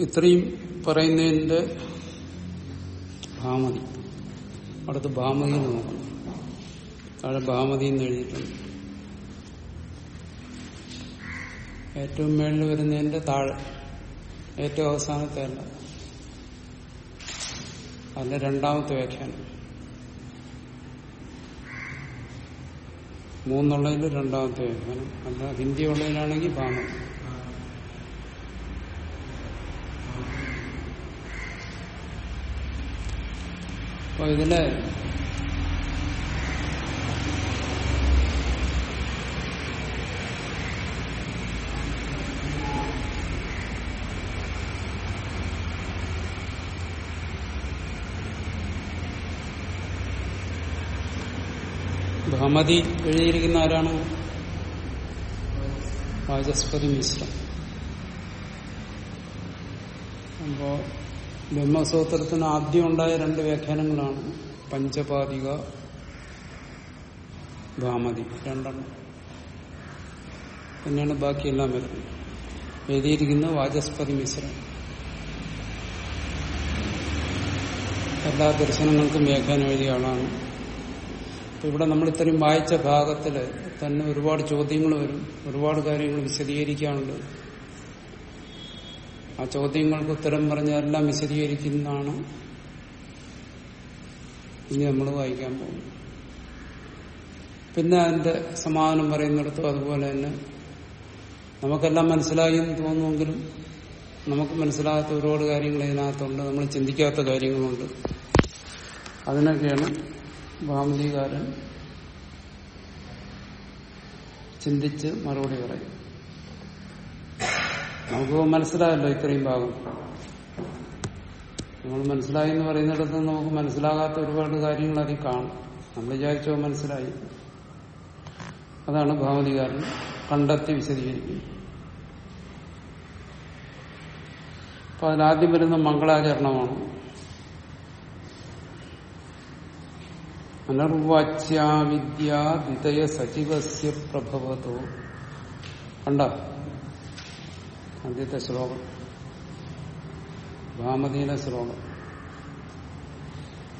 ഇത്രയും പറയുന്നതിന്റെ ഭാമതി. അടുത്ത് ഭാമതി എന്ന് നോക്കണം. താഴെ ഭാമതി എന്ന് എഴുതിയിട്ടുണ്ട്. ഏറ്റവും മേളിൽ വരുന്നതിന്റെ താഴെ. ഏറ്റവും അവസാനത്തെ അല്ല. അതിന്റെ രണ്ടാമത്തെ വ്യാഖ്യാനം. മൂന്നുള്ളതിൽ രണ്ടാമത്തെ വ്യാഖ്യാനം. അല്ല ഹിന്ദി ഉള്ളതിലാണെങ്കിൽ ഭാമതി. അപ്പൊ ഇതിലെ ഭമതി എഴുതിയിരിക്കുന്ന ആരാണ്? വാചസ്പതി മിശ്രം. അപ്പോ ബ്രഹ്മസൂത്രത്തിന് ആദ്യം ഉണ്ടായ രണ്ട് വ്യാഖ്യാനങ്ങളാണ്. പഞ്ചപാതിക ഭാമതി രണ്ടെണ്ണം. പിന്നെയാണ് ബാക്കിയെല്ലാം വരുന്നത്. എഴുതിയിരിക്കുന്ന വാചസ്പതി മിശ്രം. എല്ലാ ദർശനങ്ങൾക്കും വ്യാഖ്യാനം എഴുതിയ ആളാണ്. ഇവിടെ നമ്മൾ ഇത്രയും വായിച്ച ഭാഗത്തിൽ തന്നെ ഒരുപാട് ചോദ്യങ്ങൾ വരും ഒരുപാട് കാര്യങ്ങൾ വിശദീകരിക്കാനുണ്ട്. ആ ചോദ്യങ്ങൾക്ക് ഉത്തരം പറഞ്ഞതെല്ലാം വിശദീകരിക്കുന്നതാണ്. ഇനി നമ്മൾ വായിക്കാൻ പോകുന്നത് പിന്നെ അതിന്റെ സമാധാനം പറയുന്നിടത്തും അതുപോലെ തന്നെ നമുക്കെല്ലാം മനസ്സിലായി എന്ന് തോന്നുമെങ്കിലും നമുക്ക് മനസ്സിലാകാത്ത ഒരുപാട് കാര്യങ്ങൾ ഇതിനകത്തുണ്ട്. നമ്മൾ ചിന്തിക്കാത്ത കാര്യങ്ങളുണ്ട്. അതിനൊക്കെയാണ് ഭാമതികാരൻ ചിന്തിച്ച് മറുപടി പറയും നമുക്ക് മനസ്സിലായല്ലോ ഇത്രയും ഭാഗം. നമ്മൾ മനസ്സിലായി എന്ന് പറയുന്നിടത്ത് നമുക്ക് മനസ്സിലാകാത്ത ഒരുപാട് കാര്യങ്ങൾ അതിൽ കാണും. നമ്മൾ വിചാരിച്ചോ മനസ്സിലായി. അതാണ് ഭാവതികാരൻ കണ്ടെത്തി വിശദീകരിക്കുന്നത്. അപ്പൊ അതിലാദ്യം വരുന്ന മംഗളാചരണമാണ്. അനർവാച്യാവിദ്യ വിതയ സജീവസ്യ പ്രഭവതോ. കണ്ട? ആദ്യത്തെ ശ്ലോകം ഭാമതീന ശ്ലോകം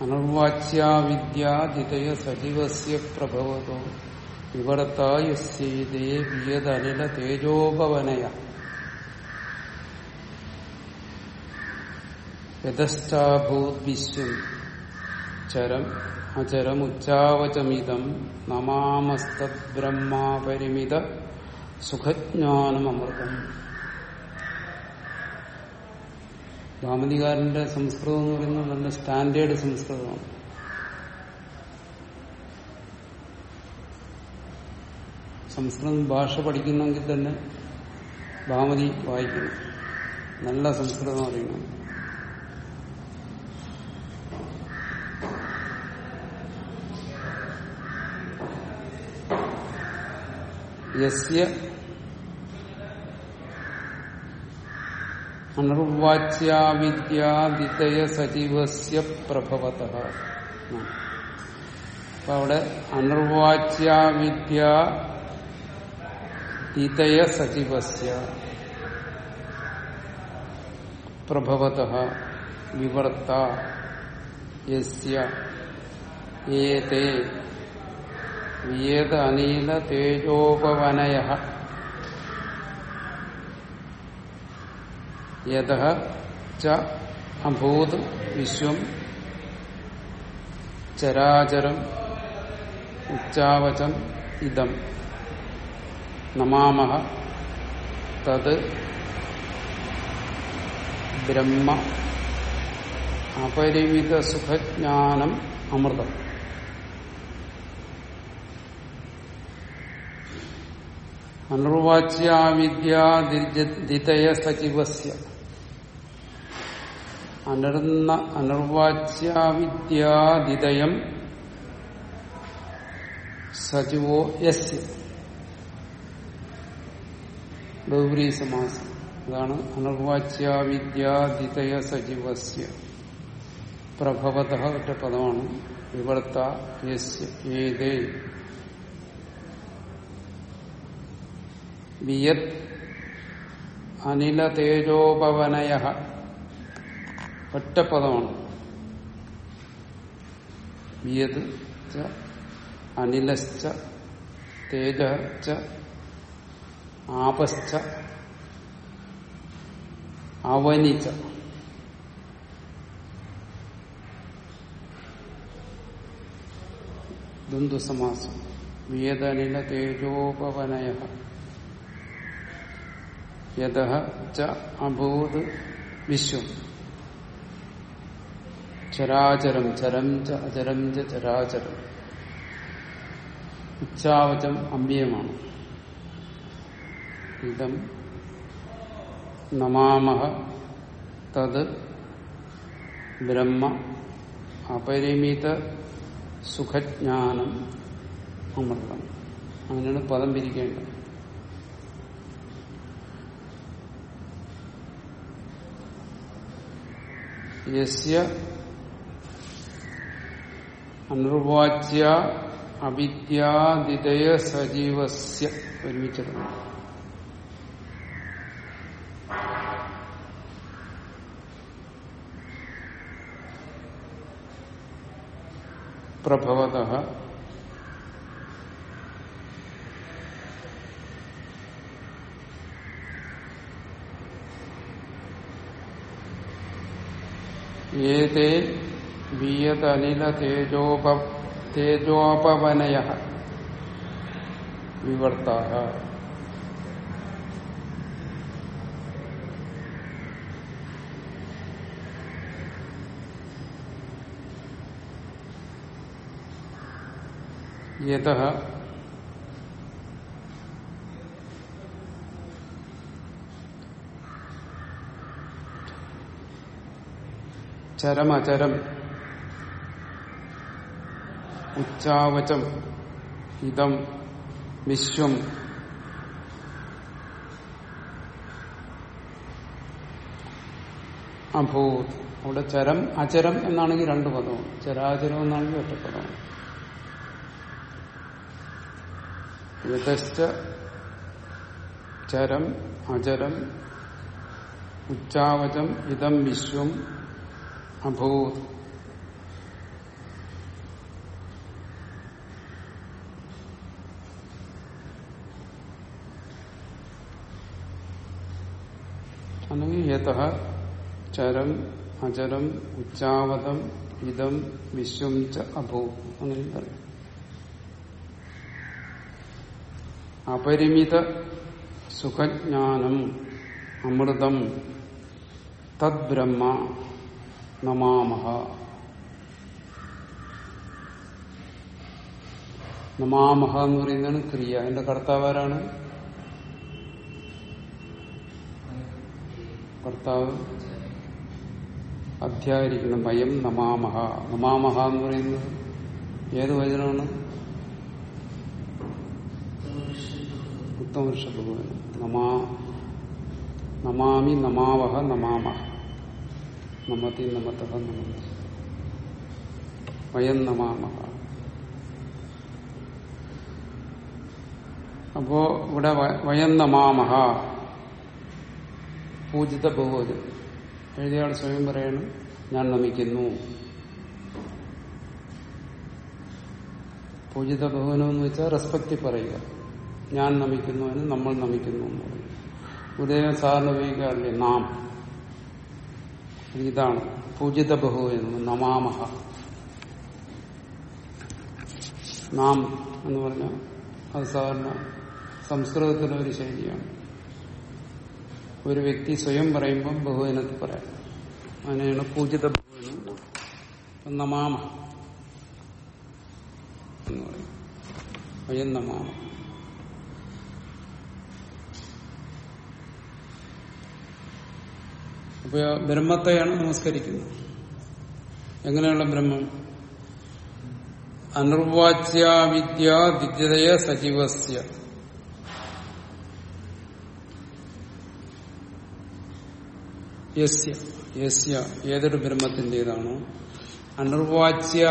അനർവാച്യാവിദ്യാദിതയ സജീവസ്യ പ്രഭവതോ. വിവർത്തായുസ്യതേ വിയതനില തേജോപവനയ യഥസ്ഥാഭൂത് വിശ്വം ചരം അചരമുച്ചാവചമിതം നമാമസ്തബ്രഹ്മാപരിമിത സുഖജ്ഞാനമൃതം ഭാമതികാരന്റെ സംസ്കൃതം എന്ന് പറയുന്നത് നല്ല സ്റ്റാൻഡേർഡ് സംസ്കൃതമാണ്. സംസ്കൃതം ഭാഷ പഠിക്കുന്നെങ്കിൽ തന്നെ ഭാമതി വായിക്കണം. നല്ല സംസ്കൃതം അറിയണം. യസ്യ അനർവാച്യാവിദ്യാദിതയ സജീവസ്യ പ്രഭവത അപ്പൊ അവിടെ അനർവാച്യാവിദ്യ ദിതയ സജീവസ്യ പ്രഭവത വിവർത്ത യസ്യ ഏതേ. വിയേത അനീല തേജോപവനയ. യഥ ച അഭൂത് വിശ്വം ചരാചരം ഉച്ചാവചം ഇതം നമാമഹ തത് ബ്രഹ്മ. അപരിമിത സുഖജ്ഞാനം അമൃതം. അനർവാച്യാവിദ്യാദിതയ സജീവസ്യ. അനർന്ന അനർവാച്യാവിദ്യാതിദയം സജുവോ യസ് ഗൗരി സമാസം അതാണ് അനർവാച്യാവിദ്യാതിദയ സജീവസ്യ. പ്രഭവത ഒറ്റ പദമാണ്. വിവർത്ത യസ് ഏതേ. വിയത് അനില തേജോപവനയ ഒറ്റപ്പദമാണ്. വിയത് അനിലശ്ച തേജ ആപശ്ച അവനിച്ച ദ്വന്ദ്സമാസം വിയതനില തേജോപവനയ യഥ ച അഭൂത് വിശ്വം. ചരാചരം ചരം ച അചരം ച ചരാചരം ഉച്ചാവചം അമ്പ്യമാണ് ഇതം നമാമഹ തത് ബ്രഹ്മ അപരിമിത സുഖജ്ഞാനം അമൃതം അങ്ങനെയാണ് പദം പിരിക്കേണ്ടത്. യസ്യ അനിർവാച്യ അവിദ്യാദിതയ സജീവസ്യ ഒരുമിച്ചിടണം പ്രഭവത ഏതേ വിയതനില തേജോപ തേജോപവനയ വിവർത്ത യത ചരമചരം ഉച്ചാവചം ഹിതം വിശ്വം. അഭൂ അവിടെ ചരം അചരം എന്നാണെങ്കിൽ രണ്ട് പദവും. ചരാചരം എന്നാണെങ്കിൽ ഒറ്റ പദവും. യഥശ്ച ചരം അചരം ഉച്ചാവചം ഇതം വിശ്വം അഭൂത് അല്ലെങ്കിൽ യഥ ചരം അചരം ഉച്ചാവതം ഇതം വിശ്വം ച അഭോ അങ്ങനെ പറയും. അപരിമിത സുഖജ്ഞാനം അമൃതം തദ്ബ്രഹ്മ നമാമഹ. നമാമഹ എന്ന് പറയുന്നതാണ് ക്രിയ. എന്റെ കർത്താവാരാണ് കർത്താവ് അധ്യായിരിക്കണം ഭയം നമാമഹ. നമാമഹ എന്ന് പറയുന്നത് ഏത് വചനമാണ്? ഉത്തമപുരുഷ ഭഗവാൻ നമാ നമാമി നമാവഹ നമാമഹ. നമതി നമത നമതി. വയം നമാമഹ. അപ്പോ ഇവിടെ വയം നമാമഹ. പൂജിത ബഹുവചനം എഴുതിയാൾ സ്വയം പറയണം ഞാൻ നമിക്കുന്നു. പൂജിത ബഹുവനം എന്ന് വെച്ചാൽ റെസ്പെക്റ്റ് പറയുക. ഞാൻ നമിക്കുന്നു എന്ന് നമ്മൾ നമിക്കുന്നു എന്ന് പറയും. ഉദയം സാറിന് ഉപയോഗിക്കാറില്ലേ? നാം. ഇതാണ് പൂജിത ബഹുവചനം നമാമഹ. നാം എന്ന് പറഞ്ഞാൽ അത് സാധാരണ സംസ്കൃതത്തിലെ ഒരു ശൈലിയാണ്. ഒരു വ്യക്തി സ്വയം പറയുമ്പം ബഹുവനത്തിൽ പറയാം. അങ്ങനെയാണ് പൂജിത ബഹുവനം നമാമ എന്ന് പറയും. നമാമ. അപ്പൊ ബ്രഹ്മത്തെയാണ് നമസ്കരിക്കുന്നത്. എങ്ങനെയുള്ള ബ്രഹ്മം? അനിർവാച്യാവിദ്യ വിദ്യതയ സജീവസ്യ യസ്യ ഏതൊരു ബ്രഹ്മത്തിന്റെതാണോ അനിർവാച്യ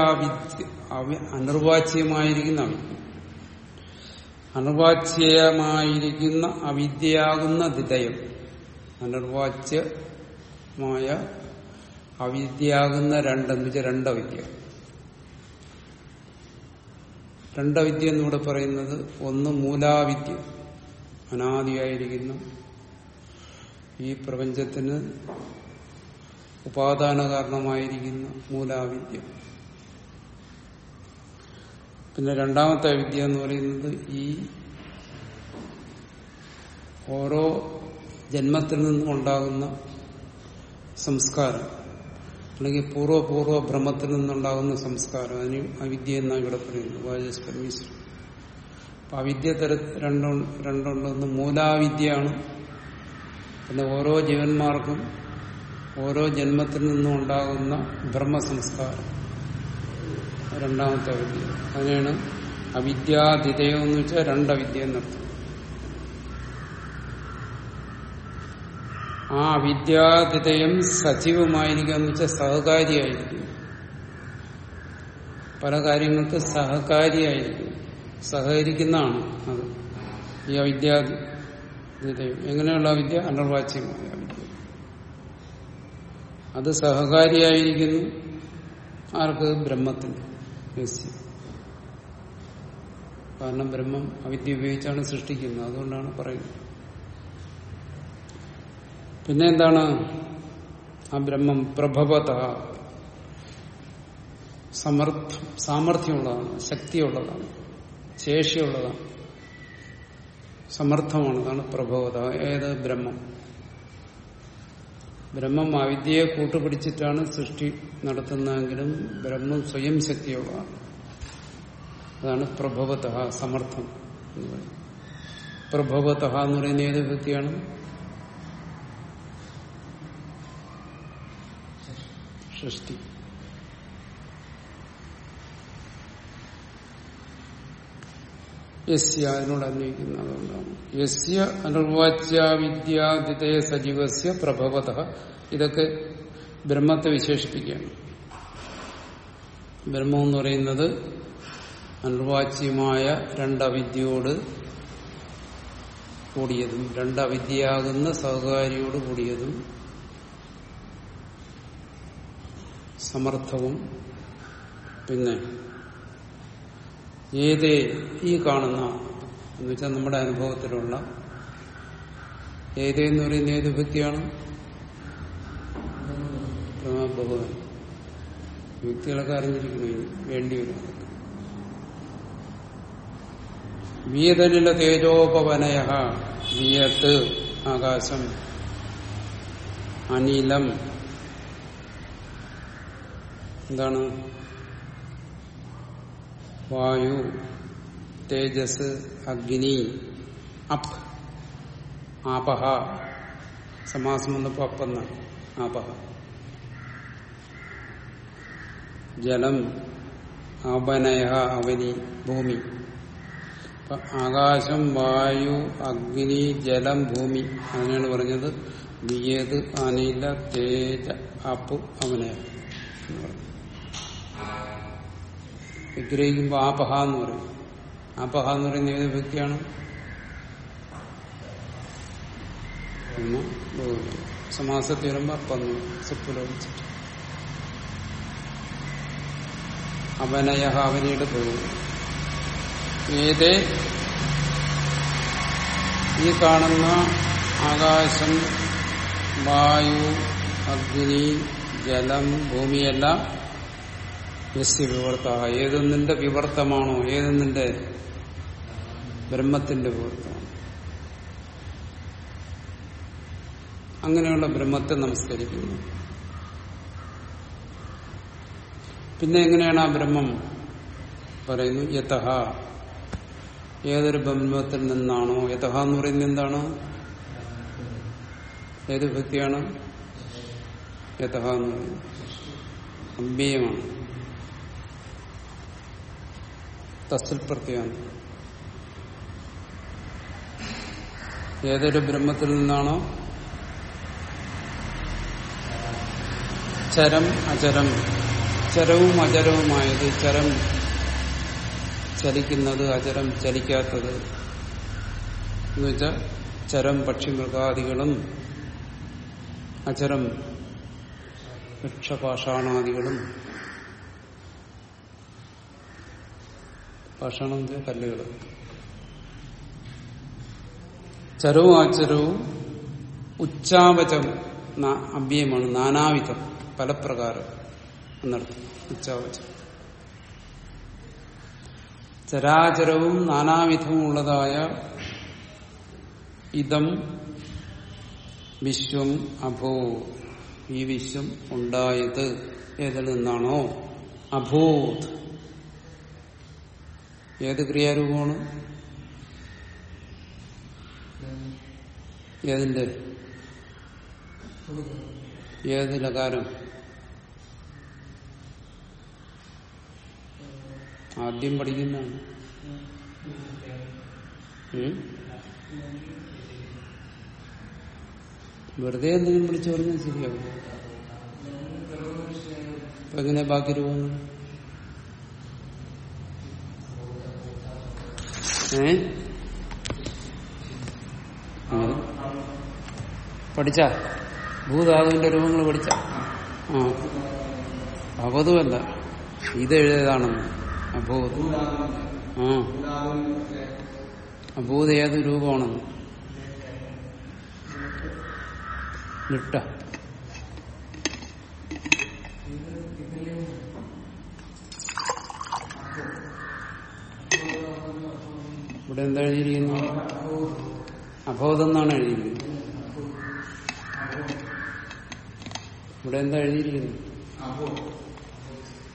അനിർവാച്യമായിരിക്കുന്ന അനിർവാച്യമായിരിക്കുന്ന അവിദ്യയാകുന്ന ദിതയം അനിർവാച്യമായ അവിദ്യയാകുന്ന രണ്ടെന്ന് വെച്ചാൽ രണ്ടവിദ്യ രണ്ടവിദ്യ എന്നിവിടെ പറയുന്നത് ഒന്ന് മൂലാവിദ്യ. അനാദിയായിരിക്കുന്ന. ഈ പ്രപഞ്ചത്തിന് ഉപാദാന കാരണമായിരിക്കുന്ന മൂലാവിദ്യ. പിന്നെ രണ്ടാമത്തെ വിദ്യ എന്ന് പറയുന്നത് ഈ ഓരോ ജന്മത്തിൽ നിന്നും ഉണ്ടാകുന്ന സംസ്കാരം അല്ലെങ്കിൽ പൂർവപൂർവ ഭ്രമത്തിൽ നിന്നുണ്ടാകുന്ന സംസ്കാരം. അതിന് അവിദ്യ എന്നാണ് ഇവിടെ പറയുന്നത് വാചസ്പരമീശ്വരൻ അപ്പൊ അവിദ്യ തര രണ്ടുണ്ടെന്ന് മൂലാവിദ്യയാണ് പിന്നെ ഓരോ ജീവന്മാർക്കും ഓരോ ജന്മത്തിൽ നിന്നും ഉണ്ടാകുന്ന ബ്രഹ്മസംസ്കാരം. രണ്ടാമത്തെ വിദ്യ അതിനാണ് അവിദ്യാതിഥയം എന്ന് വെച്ചാൽ രണ്ടവിദ്യ എന്നർത്ഥം. ആ അവിദ്യാതിഥയം സജീവമായിരിക്കുക എന്ന് വെച്ചാൽ സഹകാരിയായിരിക്കും. പല കാര്യങ്ങൾക്ക് സഹകാരിയായിരിക്കും. സഹകരിക്കുന്നതാണ് അത്. ഈ അവിദ്യാതിഥയം എങ്ങനെയുള്ള വിദ്യ? അനർവാച്യമായ വിദ്യ അത് സഹകാരിയായിരിക്കുന്നു. ആർക്ക്? ബ്രഹ്മത്തിന്. യസ്യ. കാരണം ബ്രഹ്മം അവിദ്യ ഉപയോഗിച്ചാണ് സൃഷ്ടിക്കുന്നത്. അതുകൊണ്ടാണ് പറയുന്നത്. പിന്നെ എന്താണ്? ആ ബ്രഹ്മം പ്രഭവത. സമർത്ഥ സാമർഥ്യമുള്ളതാണ് ശക്തിയുള്ളതാണ് ശേഷിയുള്ളതാണ്. സമർത്ഥമാണ്. അതാണ് പ്രഭവത ഏത് ബ്രഹ്മം? ബ്രഹ്മം അവിദ്യയെ കൂട്ടുപിടിച്ചിട്ടാണ് സൃഷ്ടി നടത്തുന്നതെങ്കിലും ബ്രഹ്മം സ്വയം ശക്തിയുള്ളതാണ്. അതാണ് പ്രഭവത സമർത്ഥം എന്ന് പറയുന്നത്. പ്രഭവത എന്ന് പറയുന്ന ഏത് വ്യക്തിയാണ്? സൃഷ്ടി. യസ്യ അതിനോട് അന്വയിക്കുന്ന അതുകൊണ്ടാണ് യസ്യ അനിർവാച്യാവിദ്യാതിഥയ സജീവസ്യ പ്രഭവത. ഇതൊക്കെ ബ്രഹ്മത്തെ വിശേഷിപ്പിക്കുകയാണ്. ബ്രഹ്മം എന്ന് പറയുന്നത് അനിർവാച്യമായ രണ്ടവിദ്യയോട് കൂടിയതും രണ്ടവിദ്യയാകുന്ന സഹകാരിയോട് കൂടിയതും സമർത്ഥവും പിന്നെ ഏതേ ഈ കാണുന്ന എന്ന് വെച്ചാൽ നമ്മുടെ അനുഭവത്തിലുള്ള ഏതേ എന്ന് പറയുന്ന ഏത് വ്യക്തിയാണ്? ഭഗവാൻ വ്യക്തികളൊക്കെ അറിഞ്ഞിരിക്കുന്നു വേണ്ടിവരും വേണ്ടി വരും. വിയതനില തേജോപവനയ വിയത്ത് ആകാശം അനിലം. എന്താണ്? വായു തേജസ് അഗ്നി അപ് ആപഹ സമാസം വന്നപ്പോ അപ്പെന്ന ആപഹ. ജലം അവനയ അവനി ഭൂമി. ആകാശം വായു അഗ്നി ജലം ഭൂമി അങ്ങനെയാണ് പറഞ്ഞത്. വിയത് അനില തേജ അപ്പ് അവനയ. എന്ന് പറഞ്ഞു വിഗ്രഹിക്കുമ്പോൾ ആപഹ എന്ന് പറയും ആപഹ എന്ന് പറയുന്ന ഏത് വ്യക്തിയാണ്. സമാസത്തിൽ വരുമ്പോ പന്നു സുപ്പുലോപിച്ചിട്ട് അവനയ അവനയുടെ. ഏതേ ഈ കാണുന്ന ആകാശം വായു അഗ്നി ജലം ഭൂമിയെല്ലാം യസ്യ വിവർത്ത ഏതൊന്നിന്റെ വിവർത്തമാണോ ഏതൊന്നിന്റെ ബ്രഹ്മത്തിന്റെ വിവർത്തമാണ്. അങ്ങനെയുള്ള ബ്രഹ്മത്തെ നമസ്കരിക്കുന്നു. പിന്നെ എങ്ങനെയാണ് ആ ബ്രഹ്മം പറയുന്നു? യഥ ഏതൊരു ബ്രഹ്മത്തിൽ നിന്നാണോ? യഥ എന്ന് പറയുന്നത് എന്താണ്? ഏത് ഭക്തിയാണ് യഥ എന്ന് പറയുന്നത് അമ്പീയമാണ് തസ്സിൽ പ്രത്യാണ് ഏതൊരു ബ്രഹ്മത്തിൽ നിന്നാണോ? ചരം അചരം. ചരവും അചരവുമായത് ചരം ചലിക്കുന്നത് അചരം ചലിക്കാത്തത്. എന്നുവെച്ചാൽ ചരം പക്ഷി മൃഗാദികളും അചരം വൃക്ഷപാഷാണാദികളും പാഷാണം കല്ലുകൾ ചരവും ആചരവും ഉച്ചാവചം അവ്യയമാണ് നാനാവിധം പലപ്രകാരം എന്നർത്ഥം ഉച്ചാവചം. ചരാചരവും നാനാവിധവും ഉള്ളതായ ഇതം വിശ്വം അഭോ. ഈ വിശ്വം ഉണ്ടായത് ഏതിൽ നിന്നാണോ? അഭൂത്. ഏത് ക്രിയാരൂപമാണ്? ഏതിന്റെ? ഏത് ലകാരം? ആദ്യം പഠിക്കുന്നതാണ്. ഉം? വെറുതെ എന്തെങ്കിലും വിളിച്ചു പറഞ്ഞാൽ ശരിയാവും. എങ്ങനെ ബാക്കി രൂപങ്ങൾ? ഏ. പഠിച്ച? ഭൂധാതുവിന്റെ രൂപങ്ങൾ പഠിച്ച? ആ. ഭവതുമല്ല ഇത് എഴുതിയതാണെന്ന്. അബോധ ആ. അഭൂത് ഏത് രൂപമാണെന്ന്? നിട്ട ഇവിടെ എന്താ എഴുതിയിരിക്കുന്നു? അബോധം എന്നാണ് എഴുതിയിരിക്കുന്നത് ഇവിടെ എന്താ എഴുതിയിരിക്കുന്നു?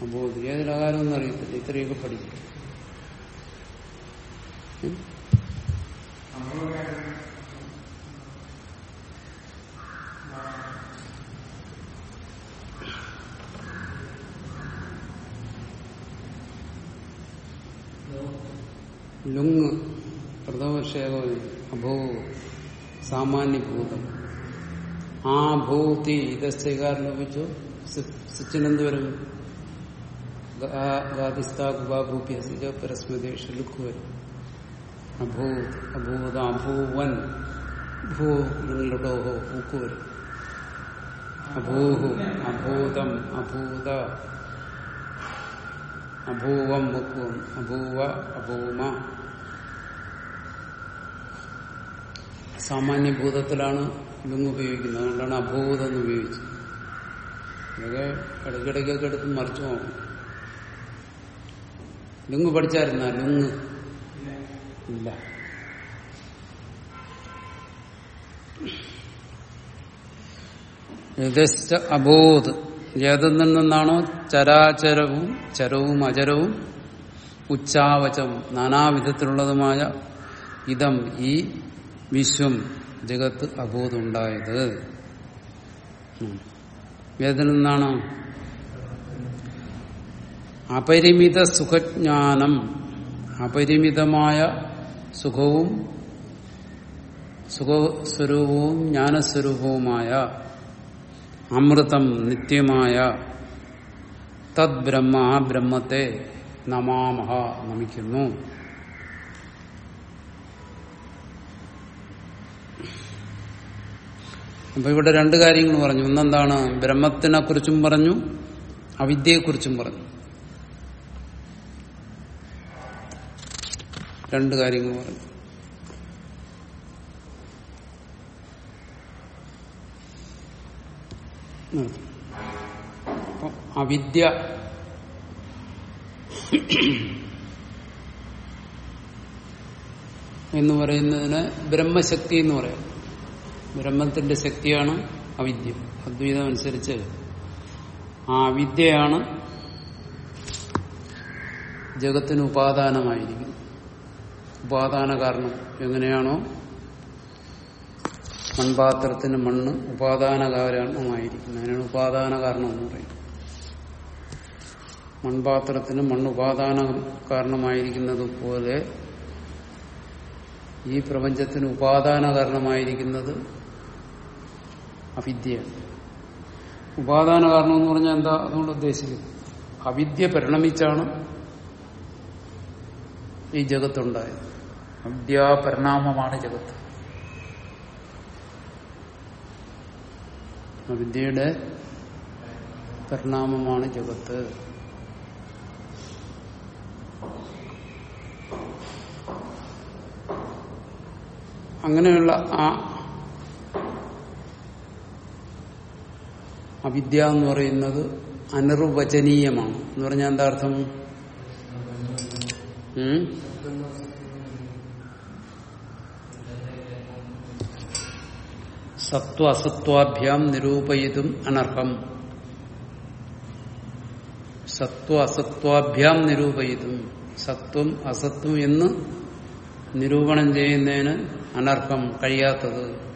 അബോധം. ഏതിലകാരം അറിയത്തില്ല. ഇത്രയൊക്കെ പഠിച്ചു ഉം? ലുങ് പ്രഥമക്ഷേപം അഭൂ സാമാന്യഭൂതം ആ ഭൂതി ഇതസ്യകാരം ലഭിച്ചു സച്ചിനെന്ത് വരും ഗാദിസ്ഥാഭൂപ്യ പരസ്മതേഷ ലുക്ക് വരും അഭൂത് അഭൂത അഭൂവൻ ഭൂ ലുടോഹോ ഊക്ക് വരും അഭൂഹു അഭൂതം അഭൂത അഭൂവം മുക്കും അഭൂവ അഭൂമ. സാമാന്യഭൂതത്തിലാണ് ലുങ് ഉപയോഗിക്കുന്നത് അതുകൊണ്ടാണ് അഭൂതം എന്ന് ഉപയോഗിച്ചത്. ഇതൊക്കെ ഇടയ്ക്കിടയ്ക്കൊക്കെ എടുത്ത് മറിച്ചു നോക്കും. ലുങ് പഠിച്ചായിരുന്ന? ലുങ് ഇല്ല. അബോധ്. ഏതിൽ നിന്നാണോ? ചരാചരവും ചരവും അചരവും ഉച്ചാവചം. നാനാവിധത്തിലുള്ളതുമായ ഇതം ഈ വിശ്വം. ജഗത്ത് അബോധമുണ്ടായത്. വേദന നിന്നാണ്? അപരിമിത സുഖജ്ഞാനം. അപരിമിതമായ സുഖവും സുഖസ്വരൂപവും ജ്ഞാനസ്വരൂപവുമായ അമൃതം നിത്യമായ തദ് ബ്രഹ്മ ആ ബ്രഹ്മത്തെ നമാമഹ നമിക്കുന്നു. അപ്പൊ ഇവിടെ രണ്ട് കാര്യങ്ങൾ പറഞ്ഞു. ഒന്നെന്താണ്? ബ്രഹ്മത്തിനെ കുറിച്ചും പറഞ്ഞു അവിദ്യയെക്കുറിച്ചും പറഞ്ഞു. രണ്ട് കാര്യങ്ങൾ പറഞ്ഞു. അവിദ്യ എന്ന് പറയുന്നതിന് ബ്രഹ്മശക്തി എന്ന് പറയാം. ബ്രഹ്മത്തിന്റെ ശക്തിയാണ് അവിദ്യ. അദ്വൈതം അനുസരിച്ച് ആ അവിദ്യയാണ് ജഗത്തിന് ഉപാദാനമായിരിക്കുന്നു ഉപാദാന കാരണം എങ്ങനെയാണോ? മൺപാത്രത്തിന് മണ്ണ് ഉപാദാന കാരണമായിരിക്കുന്നു അതിനാണ് ഉപാദാന കാരണം എന്ന് പറയുന്നത്. മൺപാത്രത്തിന് മണ്ണ് ഉപാദാന കാരണമായിരിക്കുന്നത് പോലെ ഈ പ്രപഞ്ചത്തിന് ഉപാദാന കാരണമായിരിക്കുന്നത് അവിദ്യയാണ് ഉപാദാന കാരണം എന്ന് പറഞ്ഞാൽ എന്താ? അതുകൊണ്ട് ഉദ്ദേശിക്കുന്നത് അവിദ്യ പരിണമിച്ചാണ് ഈ ജഗത്തുണ്ടായത്. അവിദ്യാപരിണാമമാണ് ജഗത്ത്. അവിദ്യയുടെ പരിണാമമാണ് ജഗത്ത്. അങ്ങനെയുള്ള ആ അവിദ്യ എന്ന് പറയുന്നത് അനിർവചനീയമാണ്. എന്ന് പറഞ്ഞാൽ എന്താ അർത്ഥം? സത്വ അസത്വാഭ്യാം നിരൂപയിതും അനർഹം. സത്വ അസത്വാഭ്യാം നിരൂപയിതും. സത്വം അസത്വം എന്ന് നിരൂപണം ചെയ്യുന്നതിന് അനർഹം കഴിയാത്തത്.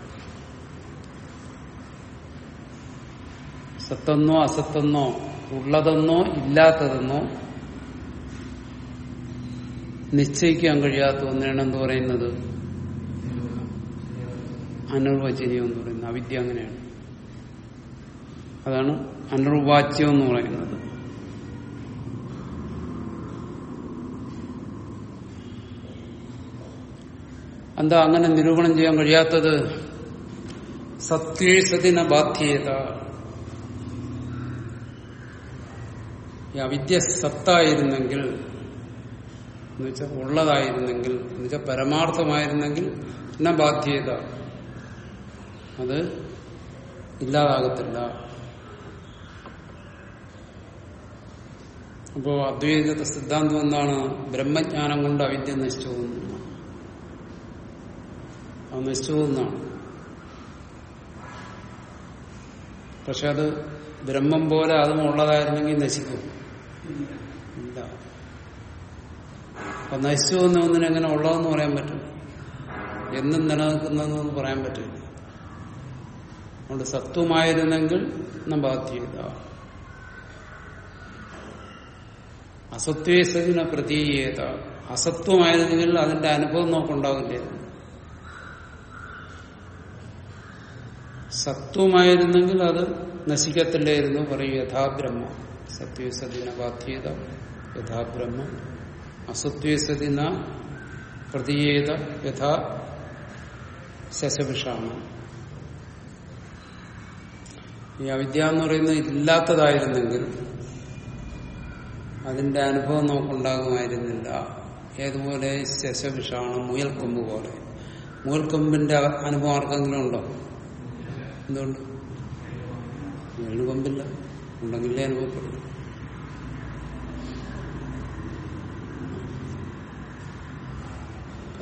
സത്തെന്നോ അസത്തെന്നോ ഉള്ളതെന്നോ ഇല്ലാത്തതെന്നോ നിശ്ചയിക്കാൻ കഴിയാത്ത ഒന്നാണ് എന്ന് പറയുന്നത്? അനിർവചനീയം എന്ന് പറയുന്നത്. അവിദ്യ അങ്ങനെയാണ്. അതാണ് അനിർവാച്യം എന്ന് പറയുന്നത്. എന്താ അങ്ങനെ നിരൂപണം ചെയ്യാൻ കഴിയാത്തത്? സത്യേഷതിന ബാധ്യത. ഈ അവിദ്യ സത്തായിരുന്നെങ്കിൽ എന്നുവെച്ചാൽ ഉള്ളതായിരുന്നെങ്കിൽ എന്നുവെച്ചാൽ പരമാർത്ഥമായിരുന്നെങ്കിൽ എന്ന ബാധ്യത? അത് ഇല്ലാതാകത്തില്ല. അപ്പോ അദ്വൈത സിദ്ധാന്തം എന്താണ്? ബ്രഹ്മജ്ഞാനം കൊണ്ട് അവിദ്യ നശിച്ചു പോകുന്നു. അത് നശിച്ചു പോകുന്നതാണ്. പക്ഷെ അത് ബ്രഹ്മം പോലെ അതും ഉള്ളതായിരുന്നെങ്കിൽ നശിക്കും. ഇല്ല. അപ്പൊ നശിച്ചു വന്ന ഒന്നിനെങ്ങനെ ഉള്ളതെന്ന് പറയാൻ പറ്റും. എന്നും നിലനിൽക്കുന്നതെന്ന് പറയാൻ പറ്റില്ല. അതുകൊണ്ട് സത്വമായിരുന്നെങ്കിൽ ബാധ്യത. അസത്വേസതിനെ പ്രതീയത. അസത്വമായിരുന്നെങ്കിൽ അതിന്റെ അനുഭവം നോക്കുണ്ടാവില്ലായിരുന്നു സത്വമായിരുന്നെങ്കിൽ അത് നശിക്കത്തില്ലായിരുന്നു പറയും യഥാബ്രഹ്മ. സത്വേസതിന ബാധ്യത യഥാബ്രഹ്മ അസത്യസതിന പ്രതീയത യഥാ ശശവിഷാണ് ഈ അവിദ്യ എന്ന് പറയുന്നത് ഇല്ലാത്തതായിരുന്നെങ്കിൽ അതിന്റെ അനുഭവം നമുക്കുണ്ടാകുമായിരുന്നില്ല. ഏതുപോലെ ശശവിഷാണ് മുയൽക്കൊമ്പ് പോലെ. മുയൽക്കൊമ്പിന്റെ അനുഭവം ആർക്കെങ്കിലും ഉണ്ടോ? എന്തുകൊണ്ട്? മുയൽക്കൊമ്പില്ല ഉണ്ടെങ്കിലേ അനുഭവപ്പെടും.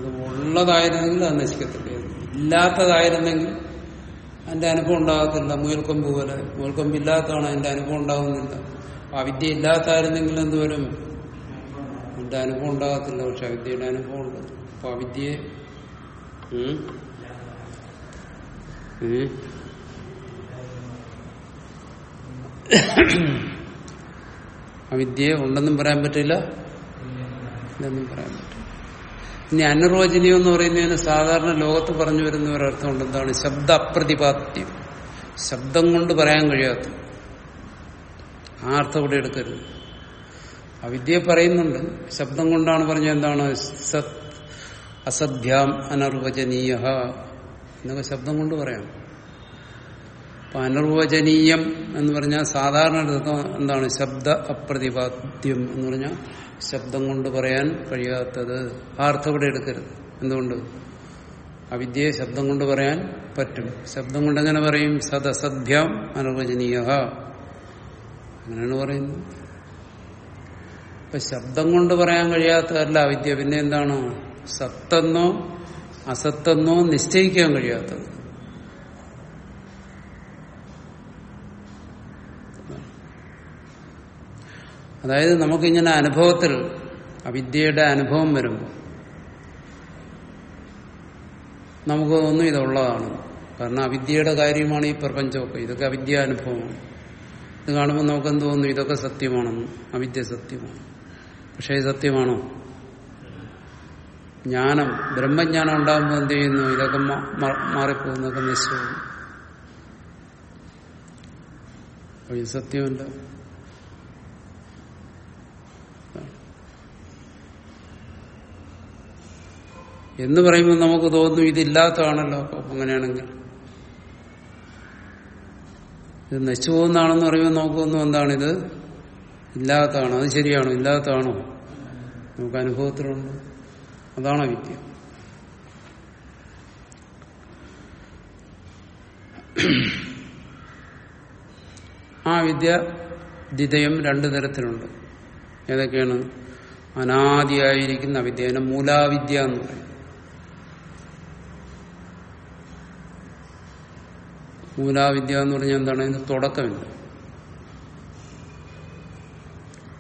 അത് ഉള്ളതായിരുന്നെങ്കിൽ അത് നശിക്കത്തില്ലായിരുന്നു ഇല്ലാത്തതായിരുന്നെങ്കിൽ അതിന്റെ അനുഭവം ഉണ്ടാകത്തില്ല. മുയൽക്കൊമ്പ് പോലെ. മുയൽക്കൊമ്പ് ഇല്ലാത്തതാണ് അതിന്റെ അനുഭവം ഉണ്ടാകുന്നില്ല. ആ വിദ്യ ഇല്ലാത്തായിരുന്നെങ്കിൽ എന്തുവരും അതിന്റെ അനുഭവം ഉണ്ടാകത്തില്ല. പക്ഷെ വിദ്യയുടെ അനുഭവം ഉണ്ട്. അപ്പൊ ആ വിദ്യയെ അവിദ്യയെ ഉണ്ടെന്നും പറയാൻ പറ്റില്ല ഇല്ലെന്നും പറയാൻ പറ്റില്ല. ഇനി അനിർവചനീയം എന്ന് പറയുന്നതിന് സാധാരണ ലോകത്ത് പറഞ്ഞു വരുന്ന ഒരർത്ഥം ഉണ്ട്. എന്താണ്? ശബ്ദ അപ്രതിപാദ്യം ശബ്ദം കൊണ്ട് പറയാൻ കഴിയാത്ത. ആ അർത്ഥം ഇവിടെ എടുക്കരുത്. വിദ്യ പറയുന്നുണ്ട്. ശബ്ദം കൊണ്ടാണ് പറഞ്ഞ എന്താണ്? സത് അസഭ്യാം അനർവചനീയ എന്നൊക്കെ ശബ്ദം കൊണ്ട് പറയാം. അപ്പൊ അനർവചനീയം എന്ന് പറഞ്ഞാൽ സാധാരണ എന്താണ്? ശബ്ദ അപ്രതിപാദ്യം എന്ന് പറഞ്ഞാൽ ശബ്ദം കൊണ്ട് പറയാൻ കഴിയാത്തത് ആ അർത്ഥം ഇവിടെ എടുക്കരുത്. എന്തുകൊണ്ട്? അവിദ്യയെ ശബ്ദം കൊണ്ട് പറയാൻ പറ്റും. ശബ്ദം കൊണ്ട് എങ്ങനെ പറയും? സദസഭ്യാം അനുവചനീയ അങ്ങനെയാണ് പറയുന്നത്. ഇപ്പൊ ശബ്ദം കൊണ്ട് പറയാൻ കഴിയാത്തതല്ല അവിദ്യ. പിന്നെ എന്താണ്? സത്തെന്നോ അസത്തെന്നോ നിശ്ചയിക്കാൻ കഴിയാത്തത്. അതായത് നമുക്കിങ്ങനെ അനുഭവത്തിൽ അവിദ്യയുടെ അനുഭവം വരുമ്പോൾ നമുക്ക് തോന്നും ഇതുള്ളതാണ്. കാരണം അവിദ്യയുടെ കാര്യമാണ് ഈ പ്രപഞ്ചമൊക്കെ. ഇതൊക്കെ അവിദ്യ അനുഭവമാണ് ഇത് കാണുമ്പോൾ നമുക്ക് എന്ത് തോന്നുന്നു ഇതൊക്കെ സത്യമാണെന്ന് അവിദ്യ സത്യമാണ്. പക്ഷേ സത്യമാണോ? ജ്ഞാനം ബ്രഹ്മജ്ഞാനം ഉണ്ടാകുമ്പോൾ എന്ത് ചെയ്യുന്നു? ഇതൊക്കെ മാറിപ്പോകുന്നതൊക്കെ നിശ്ചയം അപ്പൊ ഇത് സത്യമല്ല എന്ന് പറയുമ്പോൾ നമുക്ക് തോന്നും ഇതില്ലാത്തതാണല്ലോ. അങ്ങനെയാണെങ്കിൽ ഇത് നശിച്ചു പോകുന്നതാണെന്ന് പറയുമ്പോൾ നോക്കുമെന്നും എന്താണിത്? ഇല്ലാത്തതാണോ? അത് ശരിയാണോ? ഇല്ലാത്തതാണോ? നമുക്ക് അനുഭവത്തിലുണ്ട്. അതാണോ വിദ്യ. ആ വിദ്യ ദ്വിതയം രണ്ടു തരത്തിലുണ്ട്. ഏതൊക്കെയാണ്? അനാദിയായിരിക്കുന്ന വിദ്യ അതിനെ മൂലാവിദ്യ എന്ന് പറയും. മൂലാവിദ്യ എന്ന് പറഞ്ഞാൽ എന്താണ്? അതിന് തുടക്കമില്ല.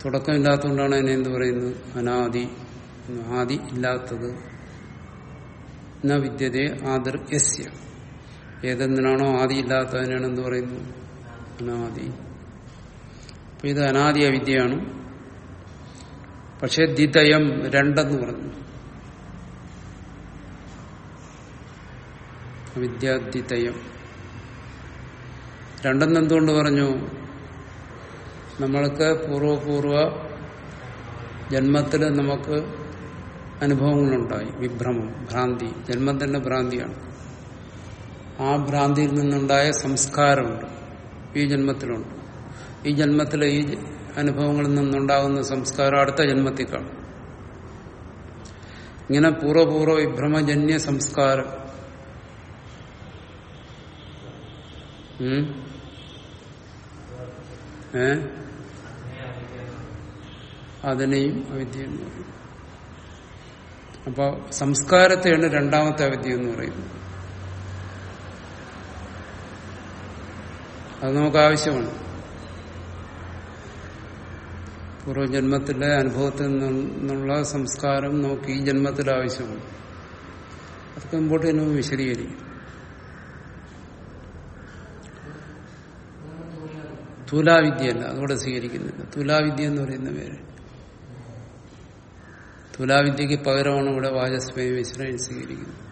തുടക്കമില്ലാത്തതുകൊണ്ടാണ് അതിനെ എന്ത് പറയുന്നത്? അനാദി. ആദി ഇല്ലാത്തത്. ന വിദ്യതയെ ആദർ യസ്യ. ഏതെന്തിനാണോ ആദി ഇല്ലാത്തതിനാണ് എന്ത് പറയുന്നത്? അനാദി. അപ്പൊ ഇത് അനാദി അവിദ്യയാണ് പക്ഷെ ദ്വിതയം രണ്ടെന്ന് പറഞ്ഞു. വിദ്യാദ്വിതയം. രണ്ടെന്ന് എന്തുകൊണ്ട് പറഞ്ഞു? നമ്മൾക്ക് പൂർവപൂർവ ജന്മത്തിൽ നമുക്ക് അനുഭവങ്ങളുണ്ടായി. വിഭ്രമം ഭ്രാന്തി. ജന്മം തന്നെ ഭ്രാന്തിയാണ്. ആ ഭ്രാന്തിയിൽ നിന്നുണ്ടായ സംസ്കാരമുണ്ട്. ഈ ജന്മത്തിലുണ്ട്. ഈ ജന്മത്തിലെ ഈ അനുഭവങ്ങളിൽ നിന്നുണ്ടാകുന്ന സംസ്കാരം അടുത്ത ജന്മത്തിൽ കാണും ഇങ്ങനെ പൂർവപൂർവ വിഭ്രമജന്യ സംസ്കാരം? അതിനെയും അവിദ്യ എന്ന് പറയും അപ്പൊ സംസ്കാരത്തെയാണ് രണ്ടാമത്തെ അവിദ്യ എന്ന് പറയുന്നത്. അത് നമുക്ക് ആവശ്യമാണ്. പൂർവജന്മത്തിലെ അനുഭവത്തിൽ നിന്നുള്ള സംസ്കാരം നമുക്ക് ഈ ജന്മത്തിൽ ആവശ്യമാണ്. അതൊക്കെ മുമ്പോട്ട് തന്നെ വിശദീകരിക്കും. തുലാവിദ്യയല്ല അതുകൂടെ സ്വീകരിക്കുന്നില്ല. തുലാവിദ്യ എന്ന് പറയുന്ന പേര്. തുലാവിദ്യക്ക് പകരമാണ് ഇവിടെ വാചസ്മയ മിശ്രൻ സ്വീകരിക്കുന്നത്.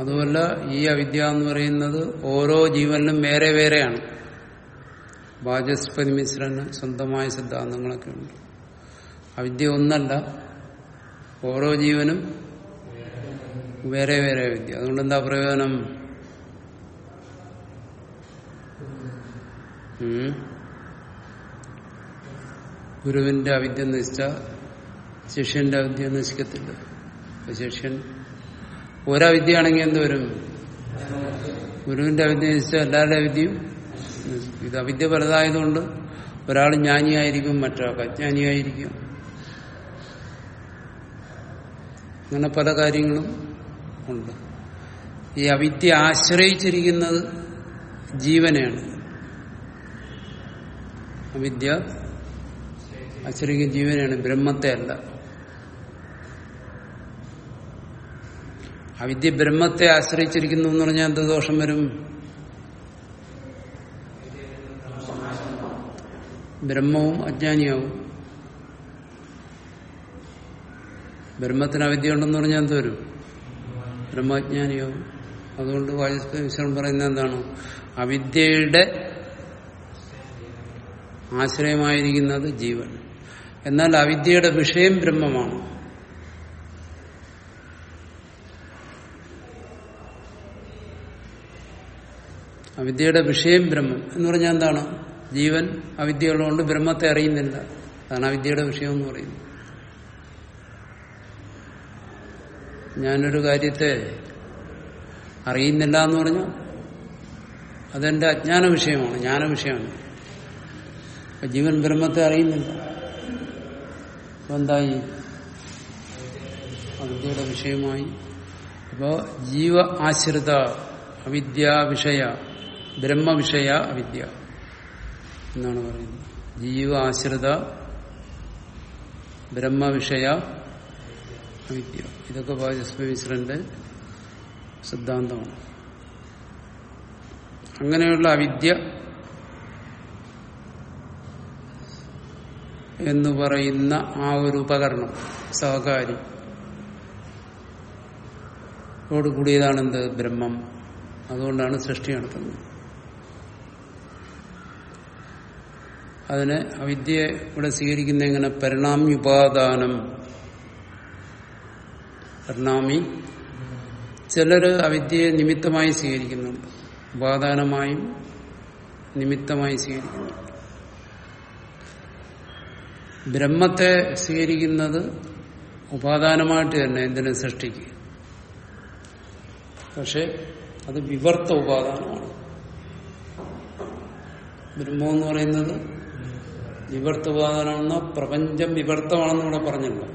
അതുമല്ല ഈ അവിദ്യ എന്ന് പറയുന്നത് ഓരോ ജീവനിലും വേറെ വേറെയാണ്. വാചസ്പതി മിശ്രന് സ്വന്തമായ സിദ്ധാന്തങ്ങളൊക്കെ ഉണ്ട്. അവിദ്യ ഒന്നല്ല ഓരോ ജീവനും വേറെ വേറെ വിദ്യ അതുകൊണ്ട് എന്താ പ്രയോജനം? ഗുരുവിന്റെ അവിദ്യ നശിച്ച ശിഷ്യന്റെ അവിദ്യ നശിക്കത്തില്ല ശിഷ്യൻ ഒരവിദ്യയാണെങ്കിൽ എന്തുവരും ഗുരുവിന്റെ അവിദ്യ നശിച്ച എല്ലാവരുടെ അവിദ്യയും. ഇത് അവിദ്യ പലതായതുകൊണ്ട് ഒരാൾ ജ്ഞാനിയായിരിക്കും മറ്റൊരാൾക്ക് അജ്ഞാനിയായിരിക്കും. അങ്ങനെ പല കാര്യങ്ങളും ഉണ്ട്. ഈ അവിദ്യ ആശ്രയിച്ചിരിക്കുന്നത് ജീവനെയാണ്. അവിദ്യ ആശ്രയിക്കുന്ന ജീവനെയാണ് ബ്രഹ്മത്തെ അല്ല. അവിദ്യ ബ്രഹ്മത്തെ ആശ്രയിച്ചിരിക്കുന്നു എന്ന് പറഞ്ഞാൽ എന്ത് ദോഷം വരും? ബ്രഹ്മവും അജ്ഞാനിയാവും. ബ്രഹ്മത്തിന് അവിദ്യ ഉണ്ടെന്ന് പറഞ്ഞാൽ എന്ത് വരും? ബ്രഹ്മജ്ഞാനിയാവും. അതുകൊണ്ട് വാചസ്പതി പറയുന്നത് എന്താണ്? അവിദ്യയുടെ ആശ്രയമായിരിക്കുന്നത് ജീവൻ. എന്നാൽ അവിദ്യയുടെ വിഷയം ബ്രഹ്മമാണ്. അവിദ്യയുടെ വിഷയം ബ്രഹ്മം. എന്ന് പറഞ്ഞാൽ എന്താണ്? ജീവൻ അവിദ്യ ഉള്ളതുകൊണ്ട് ബ്രഹ്മത്തെ അറിയുന്നില്ല. അതാണ് അവിദ്യയുടെ വിഷയം എന്ന് പറയുന്നത്. ഞാനൊരു കാര്യത്തെ അറിയുന്നില്ല എന്ന് പറഞ്ഞു അതെന്റെ അജ്ഞാന വിഷയമാണ് ജ്ഞാന വിഷയമാണ്. ജീവൻ ബ്രഹ്മത്തെ അറിയുന്നില്ല. എന്തായി? അവിദ്യയുടെ വിഷയമായി. അപ്പോ ജീവ ആശ്രിത അവിദ്യ വിഷയ ബ്രഹ്മവിഷയ അവിദ്യ എന്നാണ് പറയുന്നത്. ജീവ ആശ്രിത ബ്രഹ്മവിഷയ അവിദ്യ. ഇതൊക്കെ വാചസ്പതി മിശ്രന്റെ സിദ്ധാന്തമാണ്. അങ്ങനെയുള്ള അവിദ്യ എന്ന് പറയുന്ന ആ ഒരു ഉപകരണം സഹകാരി. ോട് കൂടിയതാണെന്ത് ബ്രഹ്മം. അതുകൊണ്ടാണ് സൃഷ്ടി നടത്തുന്നത്. അതിന് അവിദ്യയെ ഇവിടെ സ്വീകരിക്കുന്ന എങ്ങനെ? പരിണാമ്യുപാദാനം പരിണാമി. ചിലര് അവിദ്യയെ നിമിത്തമായി സ്വീകരിക്കുന്നുണ്ട്. ഉപാദാനമായും നിമിത്തമായി സ്വീകരിക്കുന്നു ബ്രഹ്മത്തെ സ്വീകരിക്കുന്നത് ഉപാദാനമായിട്ട് തന്നെ എന്തിനും സൃഷ്ടിക്കുക. പക്ഷെ അത് വിവർത്ത ഉപാദാനമാണ്. ബ്രഹ്മം എന്ന് പറയുന്നത് വിവർത്ത ഉപാദാനമാണെന്ന പ്രപഞ്ചം വിവർത്തമാണെന്ന് ഇവിടെ പറഞ്ഞല്ലോ.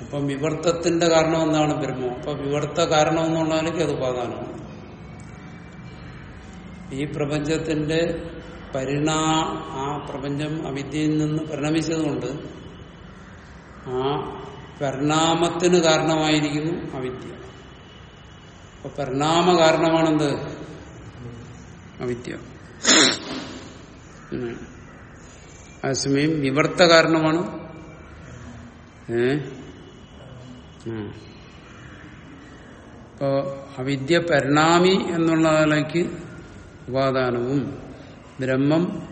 അപ്പം വിവർത്തത്തിന്റെ കാരണം എന്താണ് ബ്രഹ്മം? അപ്പൊ വിവർത്ത കാരണം എന്നുള്ളതിലേക്ക് അത് ഉപാദാനമാണ്. ഈ പ്രപഞ്ചത്തിന്റെ പരിണാ ആ പ്രപഞ്ചം അവിദ്യയിൽ നിന്ന് പരിണമിച്ചതുകൊണ്ട് ആ പരിണാമത്തിന് കാരണമായിരിക്കുന്നു അവിദ്യ. അപ്പൊ പരിണാമ കാരണമാണെന്ത്? അവിദ്യ. അതേസമയം വിവർത്ത കാരണമാണ്. ഏ. അവിദ്യ പരിണാമി എന്നുള്ളതിലേക്ക് ഉപാദാനവും. ബ്രഹ്മം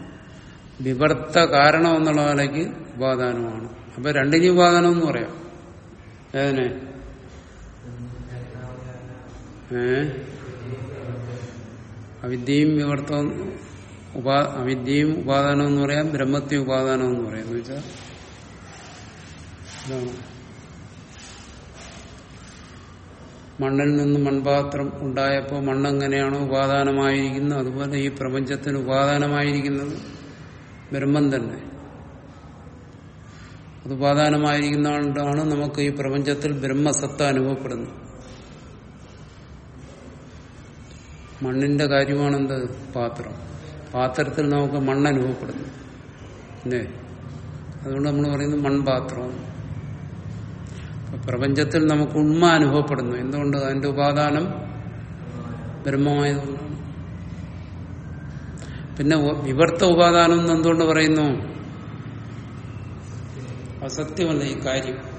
വിവർത്ത കാരണം എന്നുള്ള നിലയ്ക്ക് ഉപാദാനമാണ്. അപ്പൊ രണ്ടിനും ഉപാദാനം എന്ന് പറയാം. ഏതിനെ? ഏ? അവിദ്യയും വിവർത്തം ഉപാ അവിദ്യയും ഉപാദാനം എന്ന് പറയാം ബ്രഹ്മത്തെ ഉപാദാനം എന്ന് പറയാം. എന്ന് വെച്ചാൽ ഇതാണ് മണ്ണിൽ നിന്ന് മൺപാത്രം ഉണ്ടായപ്പോൾ മണ്ണെങ്ങനെയാണോ ഉപാദാനമായിരിക്കുന്നത് അതുപോലെ ഈ പ്രപഞ്ചത്തിന് ഉപാദാനമായിരിക്കുന്നത് ബ്രഹ്മം തന്നെ. അത് ഉപാദാനമായിരിക്കുന്നതുകൊണ്ടാണ് നമുക്ക് ഈ പ്രപഞ്ചത്തിൽ ബ്രഹ്മസത്ത അനുഭവപ്പെടുന്നത്. മണ്ണിന്റെ കാര്യമാണെന്ത്? പാത്രം. പാത്രത്തിൽ നമുക്ക് മണ്ണ് അനുഭവപ്പെടുന്നു. അല്ലേ? അതുകൊണ്ട് നമ്മൾ പറയുന്നത് മൺപാത്രം. പ്രപഞ്ചത്തിൽ നമുക്ക് ഉണ്മ അനുഭവപ്പെടുന്നു. എന്തുകൊണ്ട്? അതിന്റെ ഉപാദാനം ബ്രഹ്മമായതുകൊണ്ടാണ്. പിന്നെ വിവർത്ത ഉപാദാനം എന്ന് എന്തുകൊണ്ട് പറയുന്നു? അസത്യമല്ല ഈ കാര്യം.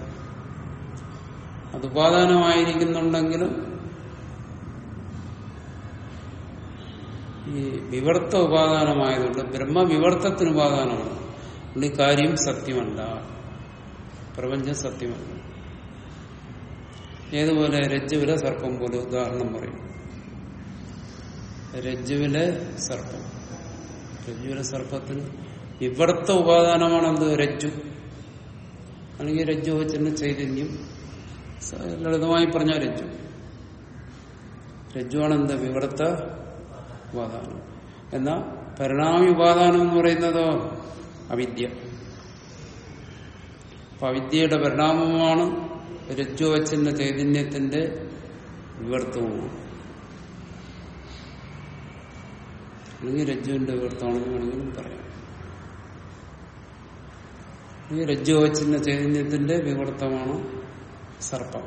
അത് ഉപാദാനമായിരിക്കുന്നുണ്ടെങ്കിലും ഈ വിവർത്ത ഉപാദാനമായതുകൊണ്ട് ബ്രഹ്മവിവർത്തത്തിന് ഉപാദാനമാണ്. ഈ കാര്യം സത്യമല്ല. പ്രപഞ്ചം സത്യമല്ല. ഏതുപോലെ രജ്ജുവിലെ സർപ്പം പോലെ ഉദാഹരണം പറയും. രജ്ജുവിലെ സർപ്പം. രജ്ജുവിലെ സർപ്പത്തിന് വിവർത്ത ഉപാദാനമാണെന്ത്? രജ്ജു. അല്ലെങ്കിൽ രജ്ജു വെച്ചിന് ചൈതന്യം. ലളിതമായി പറഞ്ഞ രജ്ജു. രജ്ജുവാണെന്ത്? വിവർത്ത ഉപാദാനം. എന്നാൽ പരിണാമി ഉപാദാനം എന്ന് പറയുന്നതോ അവിദ്യ. അപ്പൊ അവിദ്യയുടെ പരിണാമമാണ് രജ്ജു വച്ചിന്റെ ചൈതന്യത്തിന്റെ വിവർത്തവുമാണ് അല്ലെങ്കിൽ രജ്ജുവിന്റെ വിവർത്തമാണെന്ന് വേണമെങ്കിലും പറയാം. ഈ രജ്ജു വച്ചിന്ന ചൈതന്യത്തിന്റെ വിവർത്തമാണ് സർപ്പം.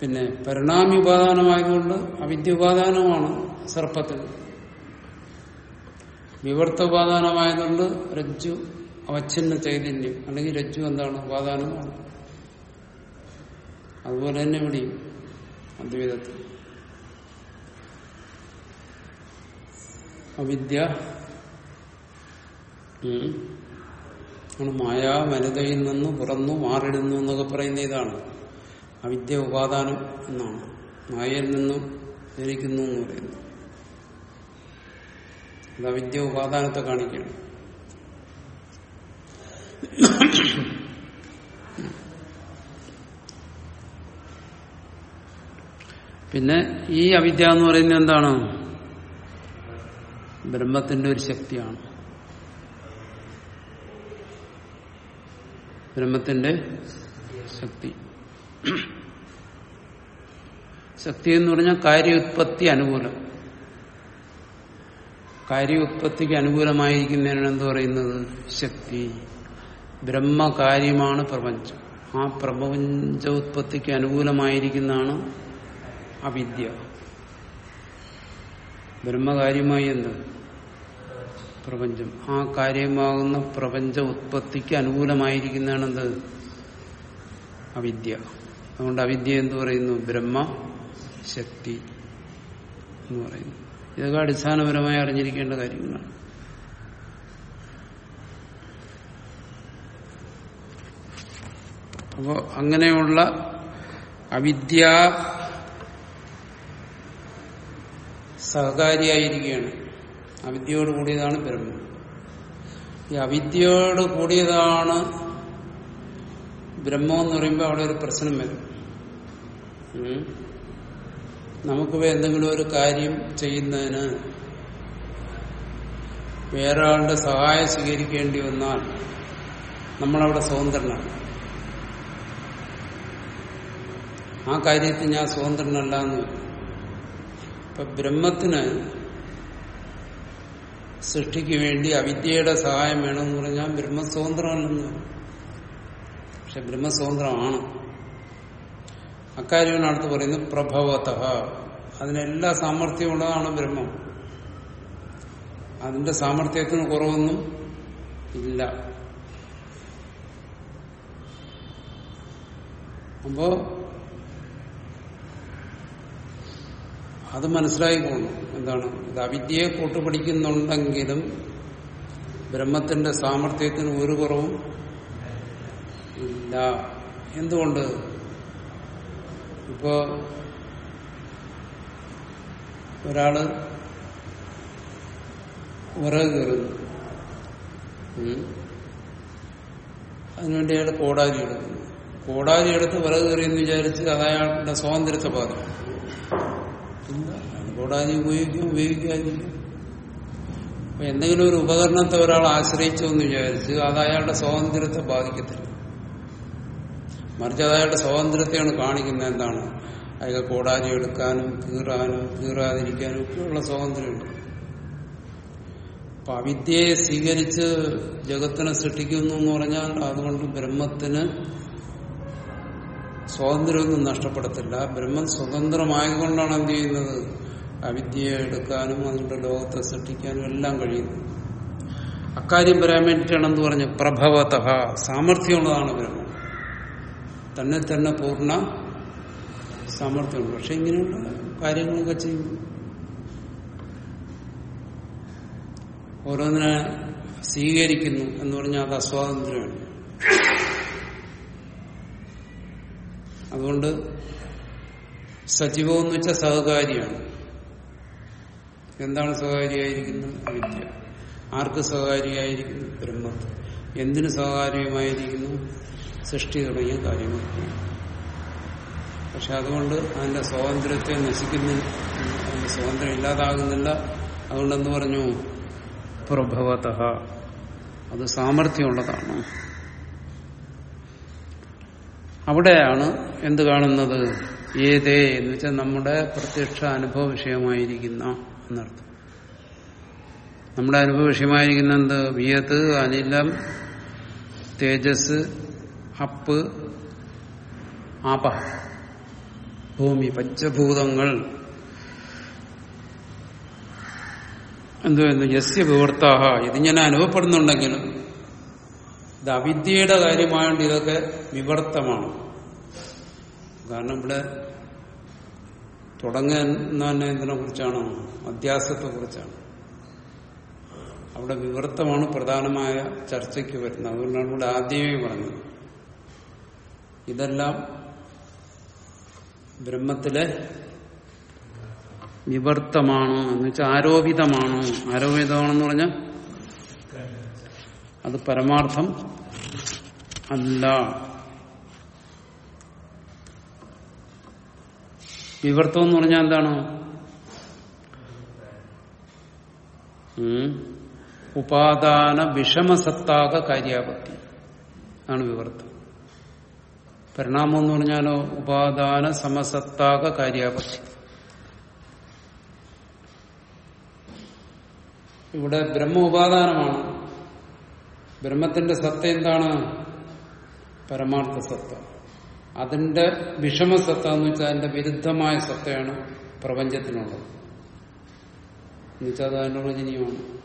പിന്നെ പരിണാമി ഉപാദാനമായതുകൊണ്ട് അവിദ്യ ഉപാദാനമാണ് സർപ്പത്തിൽ. വിവർത്ത ഉപാദാനമായതുകൊണ്ട് രജ്ജു അവച്ഛിന്ന ചൈതന്യം അല്ലെങ്കിൽ രജ്ജു എന്താണ് ഉപാദാനമാണ് അതുപോലെ തന്നെ ഇവിടെയും അദ്വൈതത്തിൽ അവിദ്യ മായ വനിതയിൽ നിന്ന് പുറന്നു മാറിടുന്നു എന്നൊക്കെ പറയുന്ന ഇതാണ്. അവിദ്യ ഉപാദാനം എന്നാണ്. മായയിൽ നിന്നും ജനിക്കുന്നു എന്ന് പറയുന്നു അത് അവിദ്യ ഉപാദാനത്തെ കാണിക്കണം പിന്നെ ഈ അവിദ്യ എന്ന് പറയുന്നത് എന്താണ്? ബ്രഹ്മത്തിന്റെ ഒരു ശക്തിയാണ്. ബ്രഹ്മത്തിന്റെ ശക്തി. ശക്തി എന്ന് പറഞ്ഞാൽ കാര്യോത്പത്തി അനുകൂലം. കാര്യോത്പത്തിക്ക് അനുകൂലമായിരിക്കുന്നതിനാണ് എന്ത് പറയുന്നത്? ശക്തി. ബ്രഹ്മകാര്യമാണ് പ്രപഞ്ചം. ആ പ്രപഞ്ചോത്പത്തിക്ക് അനുകൂലമായിരിക്കുന്നതാണ് അവിദ്യ. ബ്രഹ്മകാര്യമായി എന്ത്? പ്രപഞ്ചം. ആ കാര്യമാകുന്ന പ്രപഞ്ച ഉത്പത്തിക്ക് അനുകൂലമായിരിക്കുന്നതാണ് എന്ത്? അവിദ്യ. അതുകൊണ്ട് അവിദ്യ എന്ന് പറയുന്നു? ബ്രഹ്മ ശക്തി എന്ന് പറയുന്നു. ഇതൊക്കെ അടിസ്ഥാനപരമായി അറിഞ്ഞിരിക്കേണ്ട കാര്യങ്ങളാണ്. അപ്പോൾ അങ്ങനെയുള്ള അവിദ്യ സഹകാരിയായിരിക്കുകയാണ്. അവിദ്യയോട് കൂടിയതാണ് ബ്രഹ്മം. ഈ അവിദ്യയോട് കൂടിയതാണ് ബ്രഹ്മം എന്ന് പറയുമ്പോൾ അവിടെ ഒരു പ്രശ്നം വരും. നമുക്ക് എന്തെങ്കിലും ഒരു കാര്യം ചെയ്യുന്നതിന് വേറെ ആളുടെ സഹായം സ്വീകരിക്കേണ്ടി വന്നാൽ നമ്മളവിടെ സ്വതന്ത്രനാണ്. ആ കാര്യത്തിൽ ഞാൻ സ്വതന്ത്രനല്ല എന്ന് ഇപ്പൊ ബ്രഹ്മത്തിന് സൃഷ്ടിക്ക് വേണ്ടി അവിദ്യയുടെ സഹായം വേണമെന്ന് പറഞ്ഞാൽ ബ്രഹ്മ സ്വതന്ത്രമല്ലെന്ന് വരും പക്ഷെ ബ്രഹ്മ സ്വതന്ത്രമാണ് അക്കാര്യമാണ് അടുത്ത് പറയുന്നത് പ്രഭവത. അതിനെല്ലാ സാമർഥ്യമുള്ളതാണ് ബ്രഹ്മം. അതിന്റെ സാമർഥ്യത്തിന് കുറവൊന്നും ഇല്ല. അപ്പോ അത് മനസ്സിലായി പോകുന്നു എന്താണ്? ഇത് അവിദ്യയെ കൂട്ടുപിടിക്കുന്നുണ്ടെങ്കിലും ബ്രഹ്മത്തിന്റെ സാമർഥ്യത്തിന് ഒരു കുറവും ഇല്ല. എന്തുകൊണ്ട്? ഇപ്പോ ഒരാൾ വിറക് കയറുന്നു. അതിനുവേണ്ടി അയാൾ കോടാലി എടുക്കുന്നു. കോടാലി എടുത്ത് വിറക് കയറിയെന്ന് വിചാരിച്ച് അത് അയാളുടെ സ്വാതന്ത്ര്യത്തെ ബാധിക്കും കോടാലി ഉപയോഗിക്കും ഉപയോഗിക്കാതിരിക്കും. അപ്പൊ എന്തെങ്കിലും ഒരു ഉപകരണത്തെ ഒരാൾ ആശ്രയിച്ചു എന്ന് വിചാരിച്ച് അത് അയാളുടെ സ്വാതന്ത്ര്യത്തെ ബാധിക്കത്തില്ല. മറിച്ച് അത് അയാളുടെ സ്വാതന്ത്ര്യത്തെയാണ് കാണിക്കുന്നത് എന്താണ്? അയാൾക്ക് കോടാലി എടുക്കാനും കീറാനും കീറാതിരിക്കാനും ഒക്കെയുള്ള സ്വാതന്ത്ര്യമുണ്ട്. അപ്പൊ അവിദ്യയെ സ്വീകരിച്ച് ജഗത്തിനെ സൃഷ്ടിക്കുന്നു എന്ന് പറഞ്ഞാൽ അതുകൊണ്ട് ബ്രഹ്മത്തിന് സ്വാതന്ത്ര്യമൊന്നും നഷ്ടപ്പെടത്തില്ല. ബ്രഹ്മം സ്വതന്ത്രമായതുകൊണ്ടാണ് എന്ത് ചെയ്യുന്നത്? അവിദ്യയെ എടുക്കാനും അതിന്റെ ലോകത്തെ സൃഷ്ടിക്കാനും എല്ലാം കഴിയുന്നു അക്കാര്യം പറയാൻ വേണ്ടിയിട്ടാണ് പറഞ്ഞ പറഞ്ഞു പ്രഭവത സാമർഥ്യമുള്ളതാണ് ബ്രഹ്മം. തന്നെ തന്നെ പൂർണ സാമർഥ്യമുണ്ട്. പക്ഷെ ഇങ്ങനെയുള്ള കാര്യങ്ങളൊക്കെ ചെയ്യും. ഓരോന്നിനെ സ്വീകരിക്കുന്നു എന്ന് പറഞ്ഞാൽ അത് അസ്വാതന്ത്ര്യമാണ്. അതുകൊണ്ട് സജീവം എന്ന് വെച്ചാൽ സഹകാരിയാണ്. എന്താണ് സ്വകാര്യമായിരിക്കുന്നത് അവിദ്യ ആർക്ക് സ്വകാര്യമായിരിക്കുന്നു ബ്രഹ്മത്തിൽ എന്തിനു സ്വകാര്യമായിരിക്കുന്നു? സൃഷ്ടി തുടങ്ങിയ കാര്യങ്ങൾ പക്ഷെ അതുകൊണ്ട് അതിന്റെ സ്വാതന്ത്ര്യത്തെ നശിക്കുന്നില്ല അതിന്റെ സ്വാതന്ത്ര്യം ഇല്ലാതാകുന്നില്ല. അതുകൊണ്ട് എന്ത് പറഞ്ഞു? പ്രഭവത. അത് സാമർഥ്യമുള്ളതാണ്. അവിടെയാണ് എന്ത് കാണുന്നത്? ഏതേ? എന്ന് വെച്ചാൽ നമ്മുടെ പ്രത്യക്ഷ അനുഭവ വിഷയമായിരിക്കുന്ന എന്നർത്ഥം. നമ്മുടെ അനുഭവ വിഷയമായിരിക്കുന്ന എന്ത് വിയത്ത് അനിലം തേജസ് അപ്പ് ആപ ഭൂമി പഞ്ചഭൂതങ്ങൾ. എന്തോ യസ്യ വിവർത്താഹ. ഇത് ഞാൻ അനുഭവപ്പെടുന്നുണ്ടെങ്കിലും ഇത് അവിദ്യയുടെ കാര്യമായതുകൊണ്ട് ഇതൊക്കെ വിവർത്തമാണ്. കാരണം ഇവിടെ തുടങ്ങുന്ന എന്തിനെ കുറിച്ചാണ് അധ്യാസത്തെ കുറിച്ചാണ് അവിടെ വിവൃത്തമാണ് പ്രധാനമായ ചർച്ചയ്ക്ക് വരുന്നത്. അതുകൊണ്ടാണ് ഇവിടെ ആദ്യമേ പറഞ്ഞത്. ഇതെല്ലാം ബ്രഹ്മത്തിലെ വിവർത്തമാണ് എന്ന് വെച്ചാൽ ആരോപിതമാണ്? ആരോപിതമാണെന്ന് പറഞ്ഞാൽ അത് പരമാർത്ഥം അല്ല. വിവർത്തം എന്ന് പറഞ്ഞാൽ എന്താണ്. ഉപാദാന വിഷമസത്താക കാര്യാപത്തി. ആണ് വിവർത്തം. പരിണാമം എന്ന് പറഞ്ഞാലോ ഉപാദാന സമസത്താക കാര്യാപത്തി. ഇവിടെ ബ്രഹ്മ ഉപാദാനമാണ്. ബ്രഹ്മത്തിന്റെ സത്ത എന്താണ്? പരമാർത്ഥ സത്ത. അതിന്റെ വിഷമസത്ത എന്ന് വെച്ചാൽ അതിന്റെ വിരുദ്ധമായ സത്തയാണ് പ്രപഞ്ചത്തിനുള്ളത്. എന്നുവെച്ചാൽ അത് അനുവചനീയമാണ്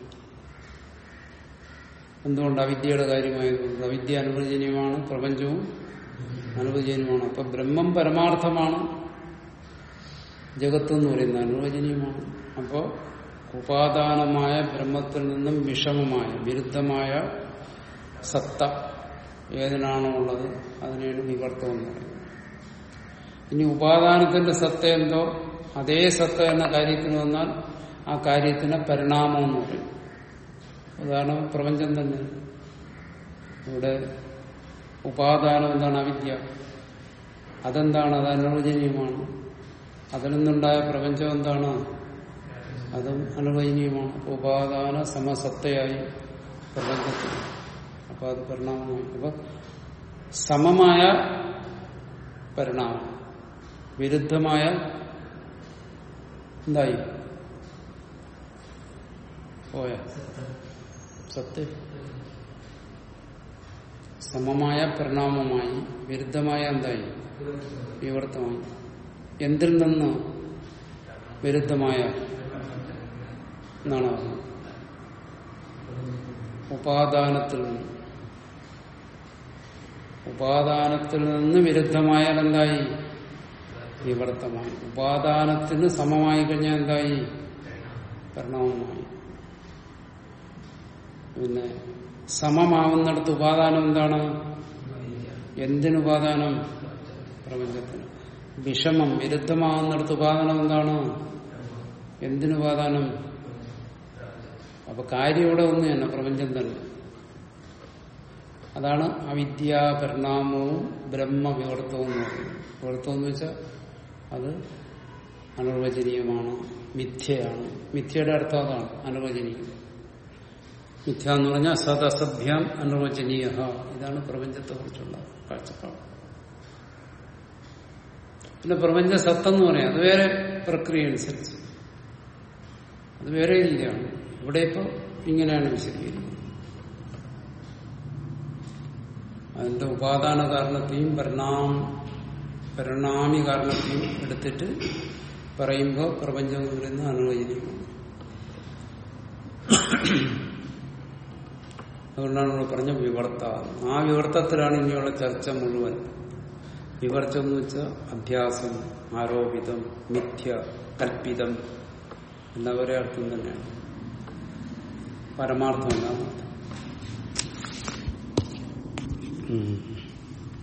എന്തുകൊണ്ട് അവിദ്യയുടെ കാര്യമായതുകൊണ്ട്? അവിദ്യ അനുവചനീയമാണ് പ്രപഞ്ചവും അനുവചനീയമാണ്. അപ്പൊ ബ്രഹ്മം പരമാർത്ഥമാണ്. ജഗത്ത് എന്ന് പറയുന്നത് അനുവചനീയമാണ്. അപ്പോ ഉപാദാനമായ ബ്രഹ്മത്തിൽ നിന്നും വിഷമമായ വിരുദ്ധമായ സത്ത ഏതിനാണോ ഉള്ളത് അതിനാണ് വിവർത്തം എന്ന് പറയുന്നത് ഇനി ഉപാദാനത്തിന്റെ സത്ത എന്തോ അതേ സത്ത എന്ന കാര്യത്തിന് വന്നാൽ ആ കാര്യത്തിന് പരിണാമം എന്ന് പറയും ഉദാഹരണം പ്രപഞ്ചം തന്നെ. ഇവിടെ ഉപാദാനം എന്താണ് അവിദ്യ? അതെന്താണ്? അത് അനുവചനീയമാണ് അതിൽ നിന്നുണ്ടായ പ്രപഞ്ചം എന്താണ്? അതും അനുവചനീയമാണ് ഉപാദാന സമസത്തയായി പ്രപഞ്ചത്തിൽ. അപ്പൊ അത് പരിണാമമായി അപ്പൊ സമമായ പരിണാമം വിരുദ്ധമായ എന്തായി? പോയ. സത്യ. സമമായ പരിണാമമായി വിരുദ്ധമായ എന്തായി? വിവർത്തമായി. എന്തിൽ നിന്ന് വിരുദ്ധമായ എന്നാണ് ഉപാദാനത്തിൽ നിന്ന്. ഉപാദാനത്തിൽ നിന്ന് വിരുദ്ധമായാൽ എന്തായി? വിവർത്തമായി. ഉപാദാനത്തിന് സമമായി കഴിഞ്ഞാൽ എന്തായി? പരിണാമമായി. പിന്നെ സമമാവുന്നിടത്ത് ഉപാദാനം എന്താണ്? എന്തിനുപാദാനം? പ്രപഞ്ചത്തിന്. വിഷമം വിരുദ്ധമാവുന്നിടത്ത് ഉപാദാനം എന്താണ്? എന്തിനുപാദാനം? അപ്പൊ കാര്യം ഇവിടെ ഒന്ന് തന്നെ പ്രപഞ്ചം തന്നെ. അതാണ് അവിദ്യാ പരിണാമവും ബ്രഹ്മവിവർത്തവും എന്ന് പറയുന്നത്. വിവർത്തം എന്ന് വെച്ചാൽ അത് അനിർവചനീയമാണ് മിഥ്യയാണ്. മിഥ്യയുടെ അർത്ഥം അതാണ് അനിർവചനീയം. മിഥ്യ എന്ന് പറഞ്ഞാൽ സദസഭ്യാം അനിർവചനീയ ഇതാണ് പ്രപഞ്ചത്തെ കുറിച്ചുള്ള കാഴ്ചപ്പാട്. പിന്നെ പ്രപഞ്ച സത്തെന്ന് പറയാം. അത് വേറെ പ്രക്രിയ അനുസരിച്ച്. അത് വേറെ ഇല്ലയാണ് ഇവിടെ ഇപ്പോൾ ഇങ്ങനെയാണ് വിശദീകരിക്കുന്നത്. അതിന്റെ ഉപാദാന കാരണത്തെയും പരിണാമ പരിണാമി കാരണത്തെയും എടുത്തിട്ട് പറയുമ്പോൾ പ്രപഞ്ചം എന്ന് പറയുന്നത് അനുവചനീയമാണ് അതുകൊണ്ടാണ് നമ്മൾ പറഞ്ഞ വിവർത്ത. ആ വിവർത്തത്തിലാണ് ഇനിയുള്ള ചർച്ച മുഴുവൻ. വിവർത്തം എന്ന് വെച്ചാൽ അധ്യാസം ആരോപിതം മിഥ്യ കൽപ്പിതം. എന്ന ഒരേ അർത്ഥം തന്നെയാണ്. പരമാർത്ഥം എന്നാണ് അർത്ഥം